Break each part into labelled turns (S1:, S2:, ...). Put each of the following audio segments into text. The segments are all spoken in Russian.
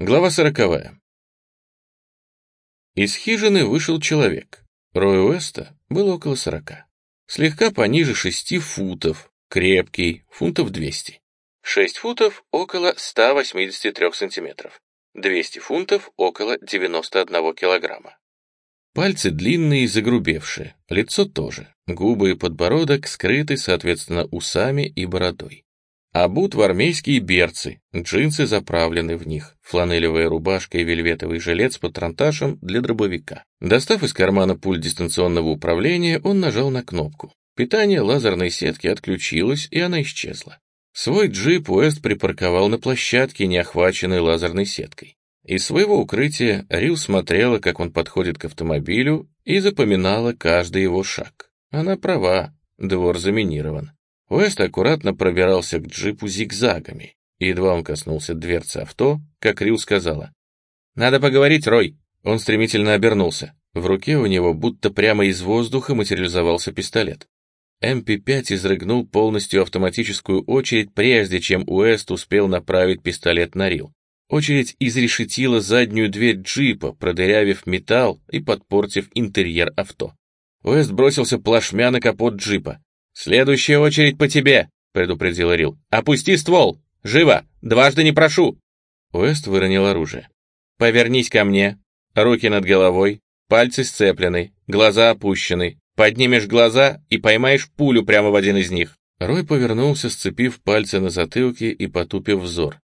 S1: Глава сороковая. Из хижины вышел человек. Рой Уэста было около сорока. Слегка пониже шести футов, крепкий, фунтов двести. Шесть футов — около 183 сантиметров. 200 фунтов — около 91 килограмма. Пальцы длинные и загрубевшие, лицо тоже, губы и подбородок скрыты, соответственно, усами и бородой. Обут в армейские берцы, джинсы заправлены в них, фланелевая рубашка и вельветовый жилет с патронташем для дробовика. Достав из кармана пульт дистанционного управления, он нажал на кнопку. Питание лазерной сетки отключилось, и она исчезла. Свой джип Уэст припарковал на площадке, не охваченной лазерной сеткой. Из своего укрытия Рил смотрела, как он подходит к автомобилю, и запоминала каждый его шаг. Она права, двор заминирован. Уэст аккуратно пробирался к джипу зигзагами. Едва он коснулся дверцы авто, как Рил сказала. «Надо поговорить, Рой!» Он стремительно обернулся. В руке у него будто прямо из воздуха материализовался пистолет. МП-5 изрыгнул полностью автоматическую очередь, прежде чем Уэст успел направить пистолет на Рил. Очередь изрешетила заднюю дверь джипа, продырявив металл и подпортив интерьер авто. Уэст бросился плашмя на капот джипа. «Следующая очередь по тебе», — предупредил Рил. «Опусти ствол! Живо! Дважды не прошу!» Уэст выронил оружие. «Повернись ко мне. Руки над головой, пальцы сцеплены, глаза опущены. Поднимешь глаза и поймаешь пулю прямо в один из них». Рой повернулся, сцепив пальцы на затылке и потупив взор.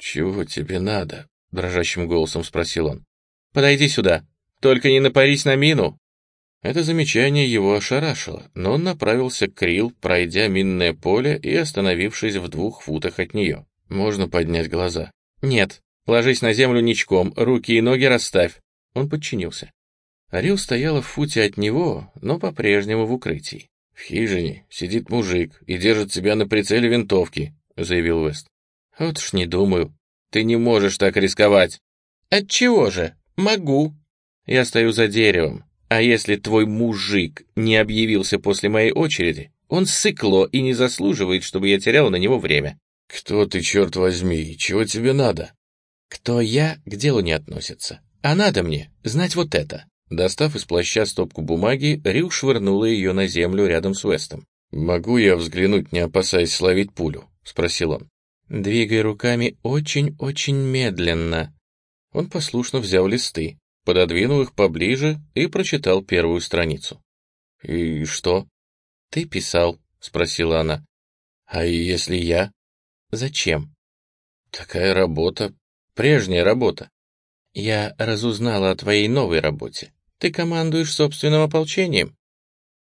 S1: «Чего тебе надо?» — дрожащим голосом спросил он. «Подойди сюда. Только не напарись на мину. Это замечание его ошарашило, но он направился к Крил, пройдя минное поле и остановившись в двух футах от нее. Можно поднять глаза. «Нет, ложись на землю ничком, руки и ноги расставь». Он подчинился. Рил стояла в футе от него, но по-прежнему в укрытии. «В хижине сидит мужик и держит себя на прицеле винтовки», — заявил Вест. «Вот уж не думаю. Ты не можешь так рисковать». «Отчего же? Могу». Я стою за деревом. А если твой мужик не объявился после моей очереди, он сыкло и не заслуживает, чтобы я терял на него время. Кто ты, черт возьми, и чего тебе надо? Кто я, к делу не относится. А надо мне знать вот это. Достав из плаща стопку бумаги, Рил швырнула ее на землю рядом с Уэстом. «Могу я взглянуть, не опасаясь словить пулю?» — спросил он. «Двигай руками очень-очень медленно». Он послушно взял листы пододвинул их поближе и прочитал первую страницу. «И что?» «Ты писал», — спросила она. «А если я?» «Зачем?» «Такая работа, прежняя работа. Я разузнала о твоей новой работе. Ты командуешь собственным ополчением?»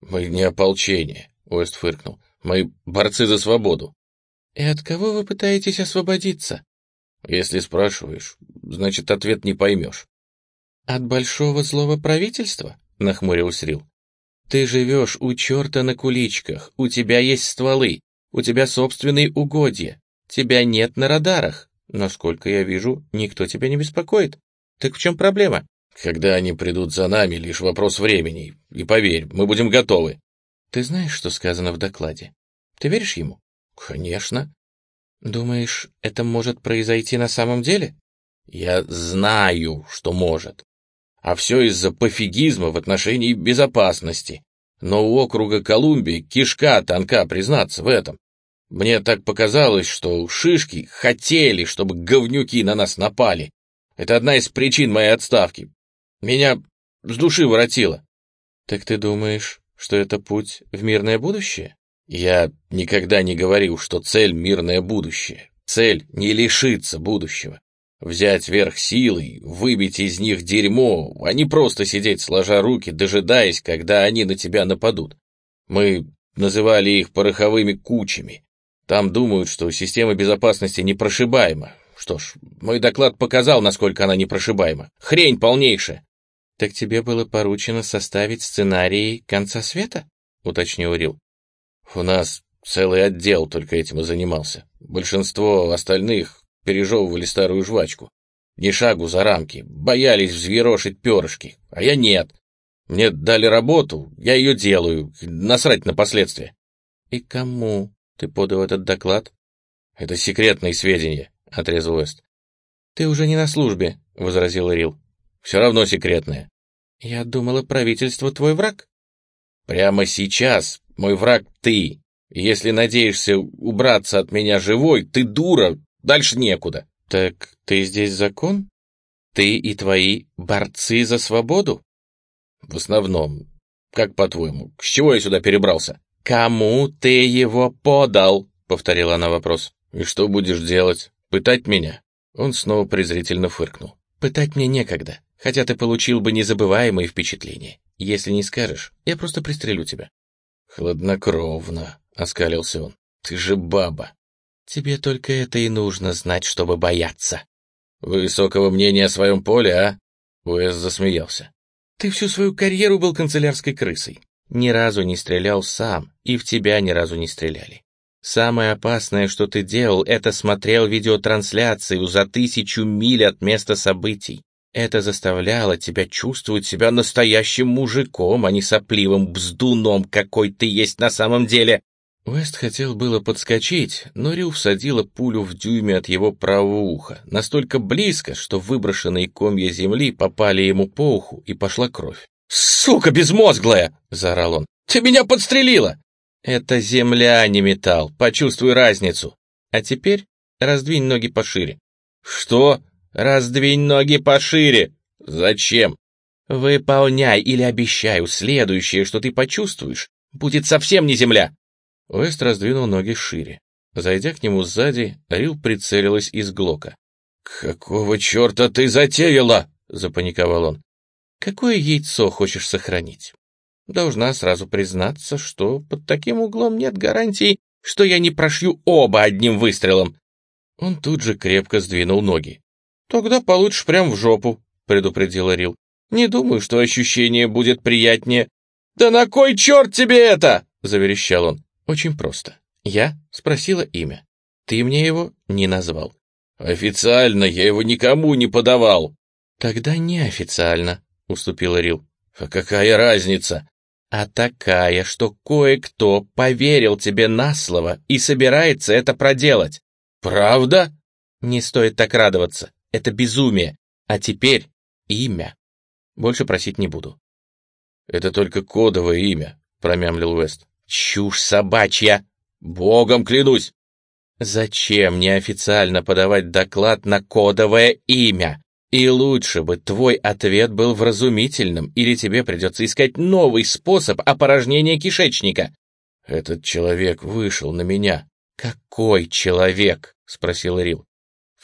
S1: «Мы не ополчение», — Уэст фыркнул. «Мы борцы за свободу». «И от кого вы пытаетесь освободиться?» «Если спрашиваешь, значит, ответ не поймешь». «От большого злого правительства?» — нахмурился Рил. «Ты живешь у черта на куличках, у тебя есть стволы, у тебя собственные угодья, тебя нет на радарах. Насколько я вижу, никто тебя не беспокоит. Так в чем проблема?» «Когда они придут за нами, лишь вопрос времени. И поверь, мы будем готовы». «Ты знаешь, что сказано в докладе? Ты веришь ему?» «Конечно». «Думаешь, это может произойти на самом деле?» «Я знаю, что может. А все из-за пофигизма в отношении безопасности. Но у округа Колумбии кишка тонка, признаться в этом. Мне так показалось, что шишки хотели, чтобы говнюки на нас напали. Это одна из причин моей отставки. Меня с души воротило. Так ты думаешь, что это путь в мирное будущее? Я никогда не говорил, что цель — мирное будущее. Цель — не лишиться будущего взять верх силой, выбить из них дерьмо, а не просто сидеть сложа руки, дожидаясь, когда они на тебя нападут. Мы называли их пороховыми кучами. Там думают, что система безопасности непрошибаема. Что ж, мой доклад показал, насколько она непрошибаема. Хрень полнейшая. — Так тебе было поручено составить сценарий конца света? — уточнил Рил. — У нас целый отдел только этим и занимался. Большинство остальных пережевывали старую жвачку. Ни шагу за рамки, боялись взъерошить перышки, а я нет. Мне дали работу, я ее делаю, насрать на последствия. И кому ты подал этот доклад? Это секретные сведения, отрезал Уэст. «Ты уже не на службе», — возразил Рил. «Все равно секретное». «Я думала, правительство твой враг». «Прямо сейчас мой враг ты. Если надеешься убраться от меня живой, ты дура, дальше некуда». «Так ты здесь закон? Ты и твои борцы за свободу?» «В основном. Как по-твоему, с чего я сюда перебрался?» «Кому ты его подал?» — повторила она вопрос. «И что будешь делать? Пытать меня?» Он снова презрительно фыркнул. «Пытать мне некогда, хотя ты получил бы незабываемые впечатления. Если не скажешь, я просто пристрелю тебя». «Хладнокровно», — оскалился он. «Ты же баба». «Тебе только это и нужно знать, чтобы бояться». «Высокого мнения о своем поле, а?» Уэс засмеялся. «Ты всю свою карьеру был канцелярской крысой. Ни разу не стрелял сам, и в тебя ни разу не стреляли. Самое опасное, что ты делал, это смотрел видеотрансляцию за тысячу миль от места событий. Это заставляло тебя чувствовать себя настоящим мужиком, а не сопливым бздуном, какой ты есть на самом деле. Вест хотел было подскочить, но Рю всадила пулю в дюйме от его правого уха, настолько близко, что выброшенные комья земли попали ему по уху, и пошла кровь. «Сука безмозглая!» — заорал он. «Ты меня подстрелила!» Это земля, а не металл. Почувствуй разницу. А теперь раздвинь ноги пошире. Что? Раздвинь ноги пошире. Зачем? Выполняй или обещаю, следующее, что ты почувствуешь, будет совсем не земля. Уэст раздвинул ноги шире. Зайдя к нему сзади, Рил прицелилась из глока. «Какого черта ты затеяла?» — запаниковал он. «Какое яйцо хочешь сохранить? Должна сразу признаться, что под таким углом нет гарантии, что я не прошью оба одним выстрелом. Он тут же крепко сдвинул ноги. «Тогда получишь прям в жопу», — предупредил Рил. «Не думаю, что ощущение будет приятнее». «Да на кой черт тебе это?» — заверещал он. «Очень просто. Я спросила имя. Ты мне его не назвал». «Официально я его никому не подавал». «Тогда неофициально», — уступил Рил. «А какая разница? а такая, что кое-кто поверил тебе на слово и собирается это проделать. Правда? Не стоит так радоваться. Это безумие. А теперь имя. Больше просить не буду. Это только кодовое имя, промямлил Уэст. Чушь собачья. Богом клянусь. Зачем неофициально подавать доклад на кодовое имя? И лучше бы твой ответ был вразумительным, или тебе придется искать новый способ опорожнения кишечника. Этот человек вышел на меня. Какой человек? спросил Рил.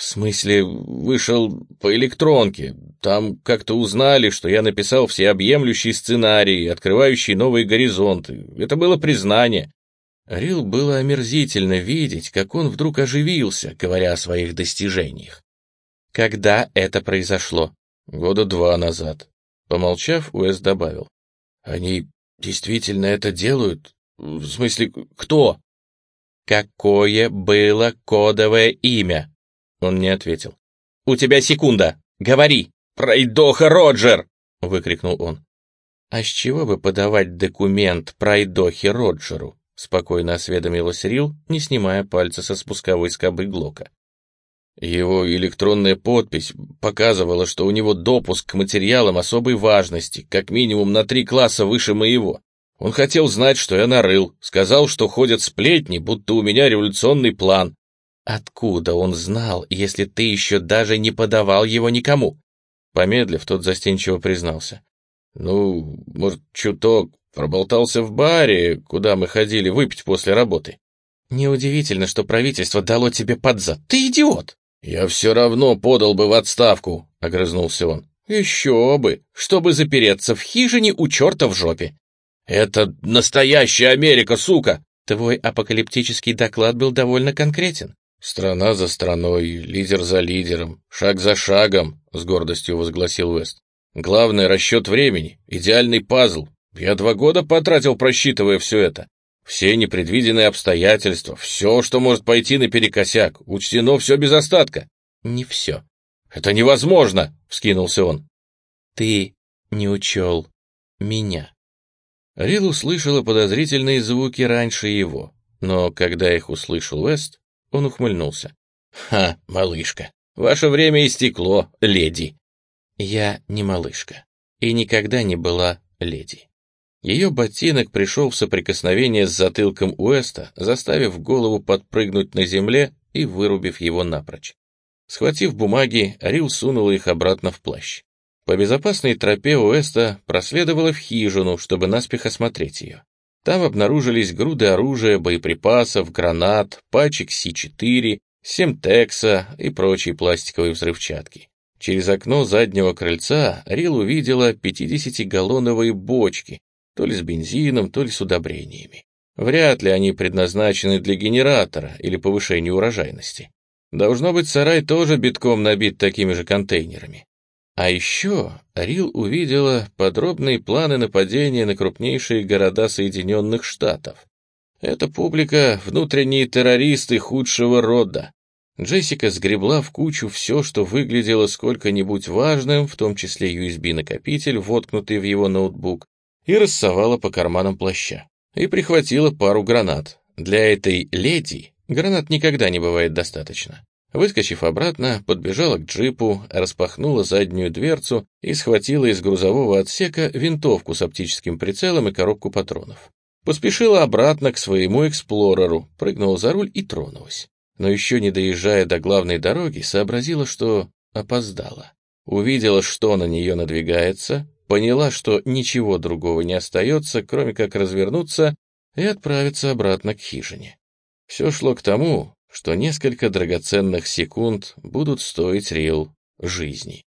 S1: В смысле, вышел по электронке. Там как-то узнали, что я написал всеобъемлющий сценарий, открывающий новые горизонты. Это было признание. Рил было омерзительно видеть, как он вдруг оживился, говоря о своих достижениях. Когда это произошло? Года два назад. Помолчав, Уэс добавил. Они действительно это делают? В смысле, кто? Какое было кодовое имя? Он не ответил. У тебя секунда. Говори. Пройдоха Роджер! Выкрикнул он. А с чего бы подавать документ пройдохе Роджеру? Спокойно осведомилась Рил, не снимая пальца со спусковой скобы Глока. Его электронная подпись показывала, что у него допуск к материалам особой важности, как минимум на три класса выше моего. Он хотел знать, что я нарыл, сказал, что ходят сплетни, будто у меня революционный план. Откуда он знал, если ты еще даже не подавал его никому? Помедлив, тот застенчиво признался. Ну, может, чуток проболтался в баре, куда мы ходили выпить после работы. Неудивительно, что правительство дало тебе под зад. Ты идиот! «Я все равно подал бы в отставку», — огрызнулся он. «Еще бы, чтобы запереться в хижине у черта в жопе». «Это настоящая Америка, сука!» Твой апокалиптический доклад был довольно конкретен. «Страна за страной, лидер за лидером, шаг за шагом», — с гордостью возгласил Уэст. «Главное — расчет времени, идеальный пазл. Я два года потратил, просчитывая все это. Все непредвиденные обстоятельства, все, что может пойти наперекосяк, учтено все без остатка. Не все. Это невозможно, вскинулся он. Ты не учел меня. Рил услышала подозрительные звуки раньше его, но когда их услышал Уэст, он ухмыльнулся. «Ха, малышка, Ваше время истекло, леди».
S2: Я не малышка и никогда не была леди. Ее ботинок пришел в соприкосновение с затылком Уэста, заставив голову подпрыгнуть на земле и вырубив его напрочь. Схватив бумаги, Рил сунула их обратно в плащ. По безопасной тропе Уэста проследовала в хижину, чтобы наспех осмотреть ее. Там обнаружились груды оружия, боеприпасов, гранат, пачек Си-4, семтекса и прочей пластиковой взрывчатки. Через окно заднего крыльца Рил увидела 50-галлоновые бочки, то ли с бензином, то ли с удобрениями. Вряд ли они предназначены для генератора или повышения урожайности. Должно быть, сарай тоже битком набит такими же контейнерами. А еще Рил увидела подробные планы нападения на крупнейшие города Соединенных Штатов. Эта публика — внутренние террористы худшего рода. Джессика сгребла в кучу все, что выглядело сколько-нибудь важным, в том числе USB-накопитель, воткнутый в его ноутбук, и рассовала по карманам плаща. И прихватила пару гранат. Для этой леди гранат никогда не бывает достаточно. Выскочив обратно, подбежала к джипу, распахнула заднюю дверцу и схватила из грузового отсека винтовку с оптическим прицелом и коробку патронов. Поспешила обратно к своему эксплореру, прыгнула за руль и тронулась. Но еще не доезжая до главной дороги, сообразила, что опоздала. Увидела, что на нее надвигается, поняла, что ничего другого не остается, кроме как развернуться и отправиться обратно к хижине. Все шло к тому, что несколько драгоценных секунд будут стоить Рил жизни.